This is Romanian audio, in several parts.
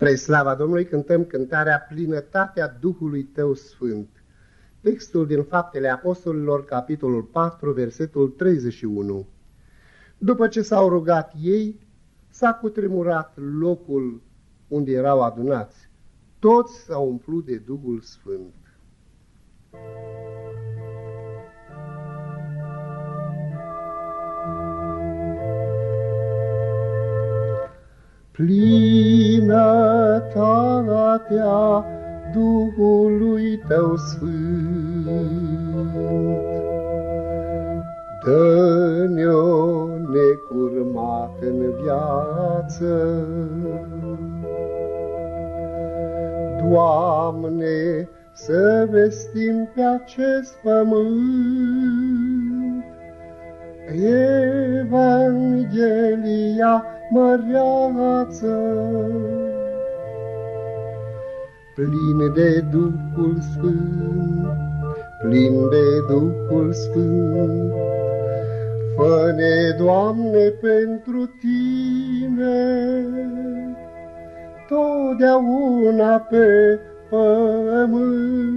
Spre slava Domnului cântăm cântarea Plinătatea Duhului Tău Sfânt. Textul din Faptele Apostolilor, capitolul 4, versetul 31. După ce s-au rugat ei, s-a cutremurat locul unde erau adunați. Toți s-au umplut de Duhul Sfânt. Plinătatea Duhului Tău Sfânt. Dă-ne-o necurmat în viață, Doamne, să vestim pe acest pământ Evanghelia măreață. Plin de Duhul Sfânt, plin de Duhul Sfânt, Fă-ne, Doamne, pentru Tine, totdeauna pe pământ.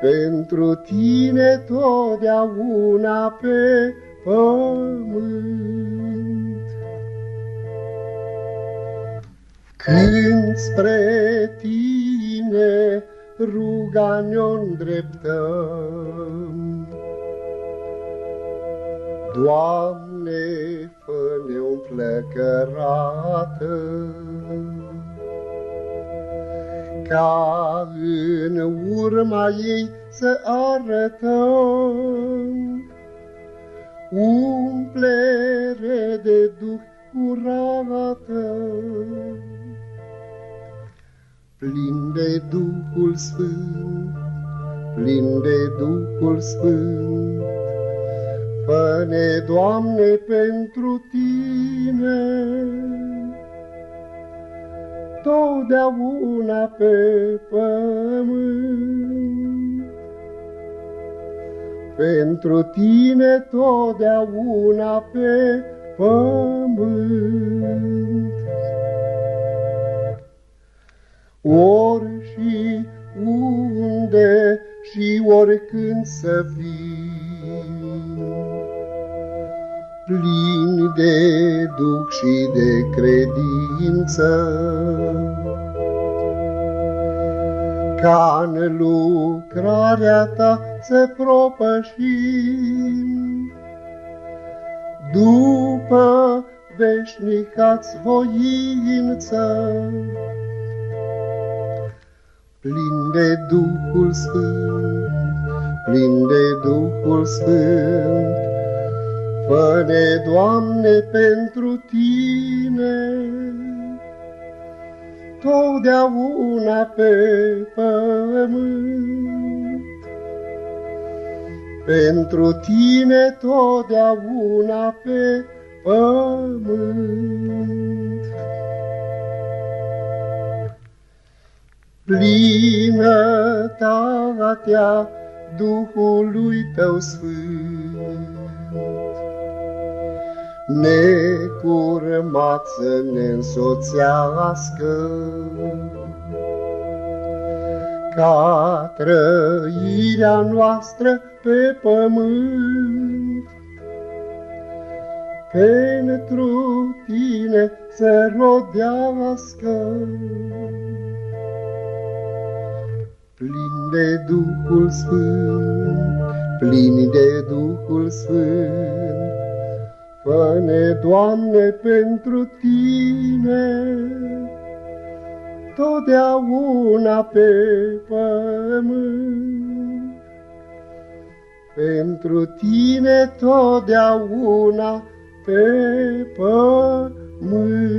Pentru Tine totdeauna pe pământ. Când spre tine ruga ne-o îndreptăm, Doamne, fă-ne umplăcărată, ca în urma ei să arătăm umplere de duh curată. Plin de Duhul Sfânt, plin de Duhul Sfânt, Fă-ne, Doamne, pentru Tine, totdeauna pe pământ. Pentru tine totdeauna pe pământ. Ori și unde și oricând să fii, plin de duc și de credință, ca în lucrarea ta să propășim. După veșnicați voință, plin de Duhul Sfânt, plin de Duhul Sfânt, Fă-ne, Doamne, pentru Tine, totdeauna pe pământ. Pentru tine totdeauna pe pământ. Plinătatea Duhului tău sfânt, necurmat să ne însoțească, ca trăirea noastră pe pământ. Pentru tine să rodească, plin de Duhul Sfânt, plin de Duhul Sfânt, Fă-ne, Doamne, pentru Tine, totdeauna pe pământ. Pentru Tine totdeauna pe pământ.